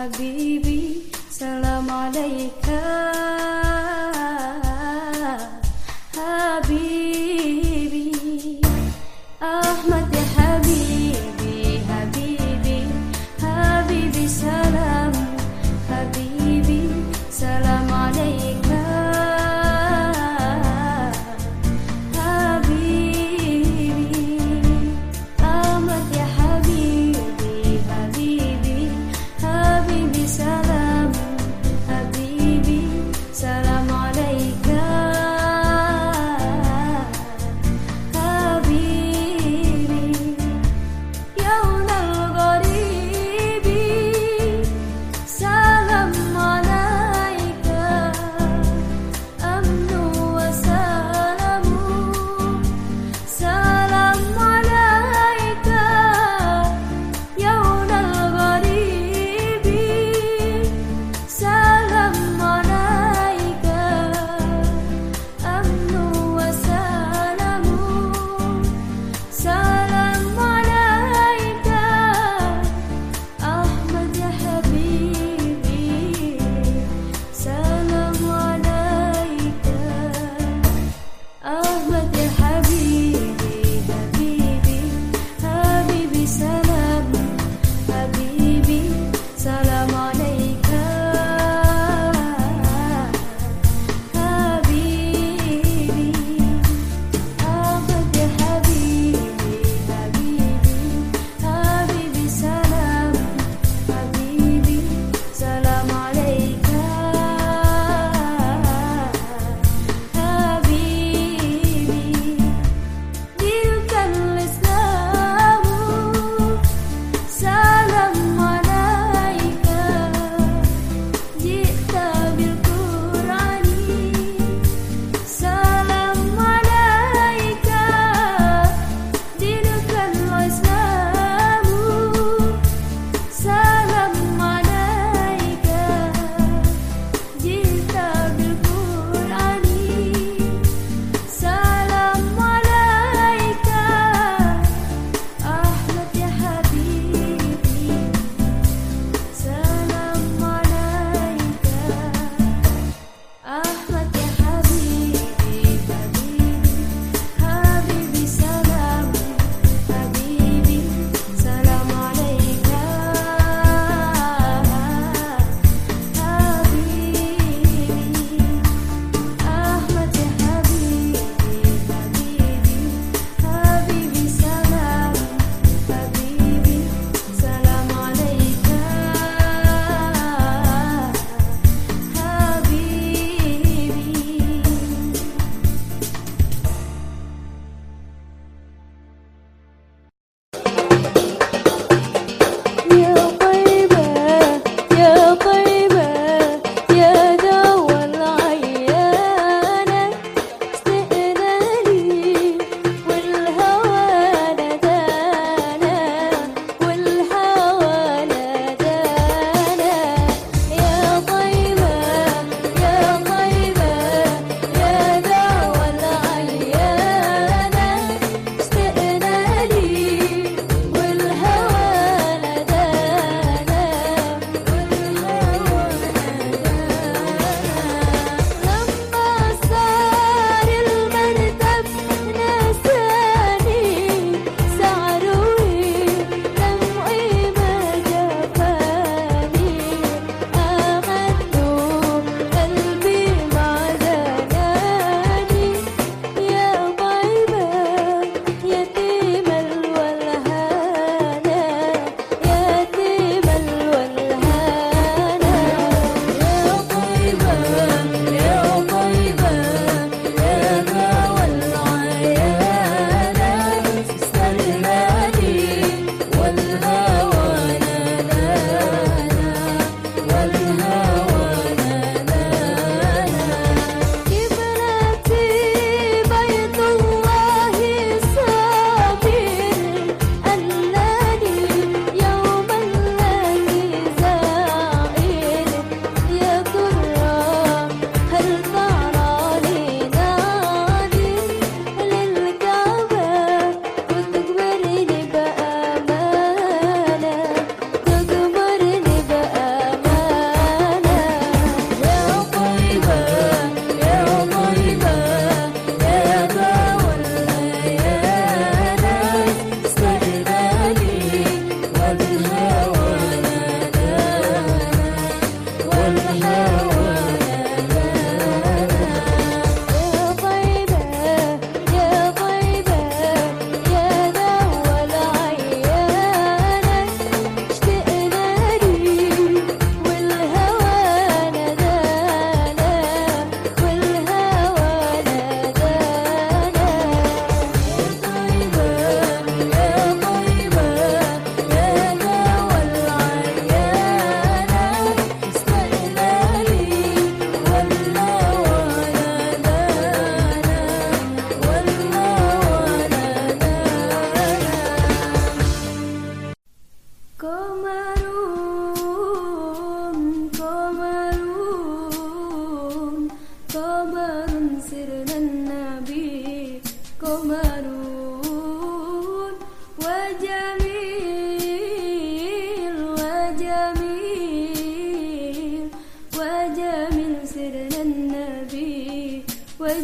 حبيبي سلام عليك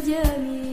Dieu, ami.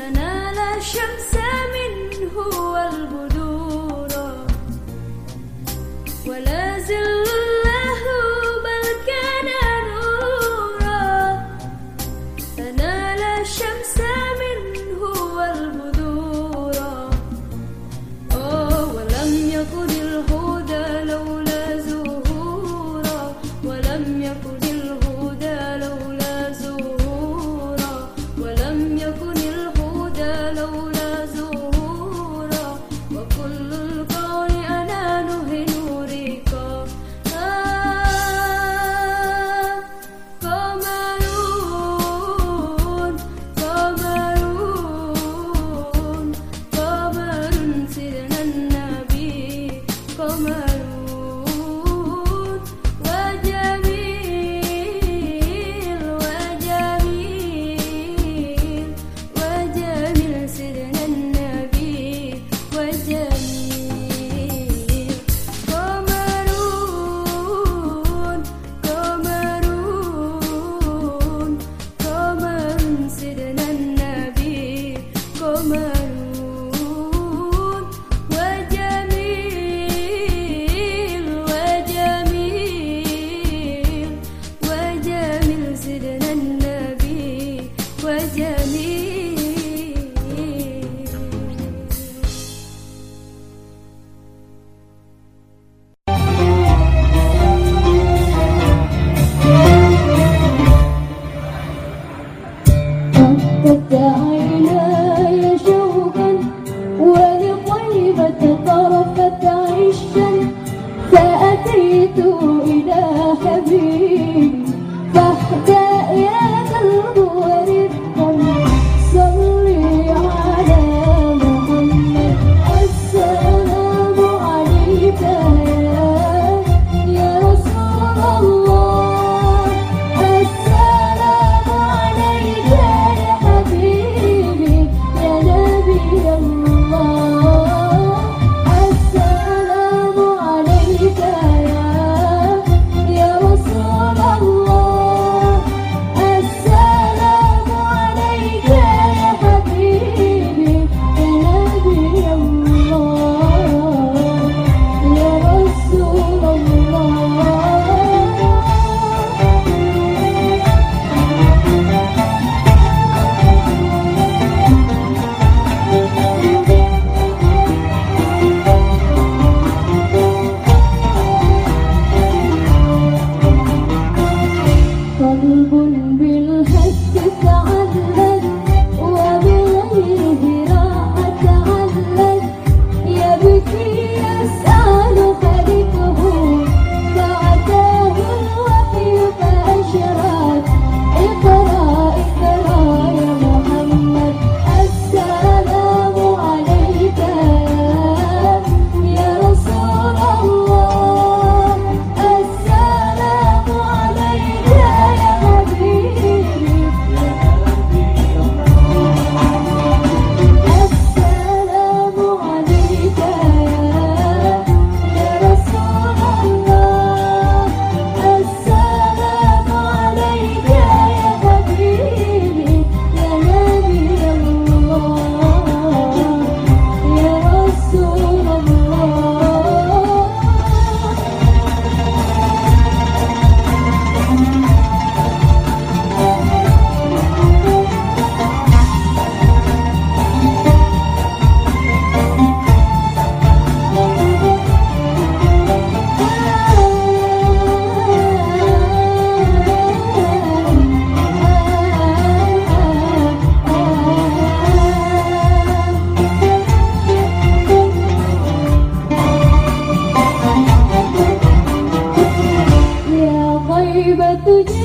تنال الشمس منه والبدور summer Do. satunya